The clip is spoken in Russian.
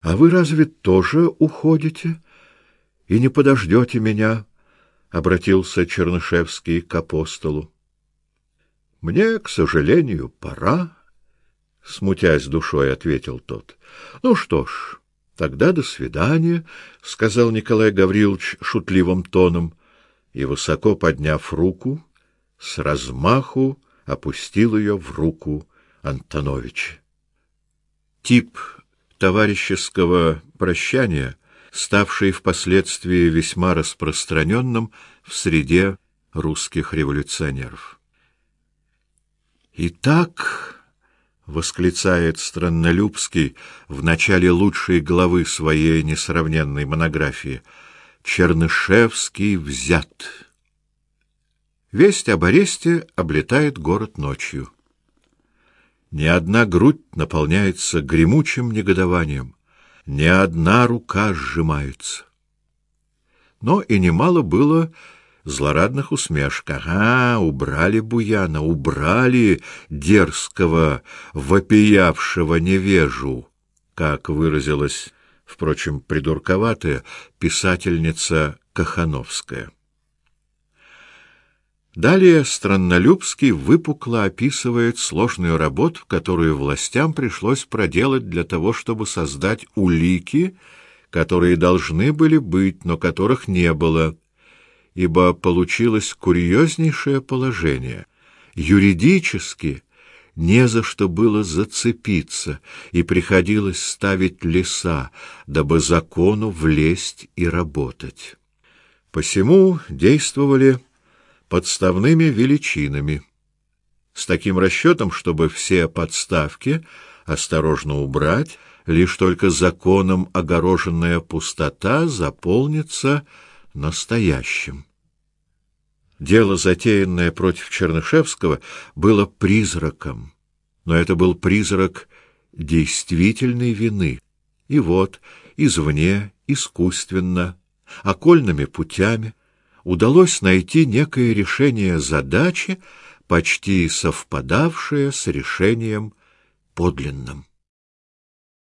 — А вы разве тоже уходите и не подождете меня? — обратился Чернышевский к апостолу. — Мне, к сожалению, пора, — смутясь душой, ответил тот. — Ну что ж, тогда до свидания, — сказал Николай Гаврилович шутливым тоном, и, высоко подняв руку, с размаху опустил ее в руку Антоновича. Тип товарищеского прощания, ставший впоследствии весьма распространенным в среде русских революционеров. Итак, восклицает Страннолюбский в начале лучшей главы своей несравненной монографии, Чернышевский взят. Весть об аресте облетает город ночью. Ни одна грудь наполняется гремучим негодованием, ни одна рука сжимается. Но и немало было злорадных усмешек. Ага, убрали Буяна, убрали дерзкого, вопиявшего невежу, как выразилась, впрочем, придурковатая писательница Кахановская. Далее Страннолюбский выпукло описывает сложную работу, которую властям пришлось проделать для того, чтобы создать улики, которые должны были быть, но которых не было, ибо получилось курьезнейшее положение. Юридически не за что было зацепиться, и приходилось ставить леса, дабы закону влезть и работать. Посему действовали подставными величинами, с таким расчетом, чтобы все подставки осторожно убрать, лишь только законом огороженная пустота заполнится настоящим. Дело, затеянное против Чернышевского, было призраком, но это был призрак действительной вины. И вот, извне, искусственно, окольными путями, удалось найти некое решение задачи, почти совпадавшее с решением подлинным.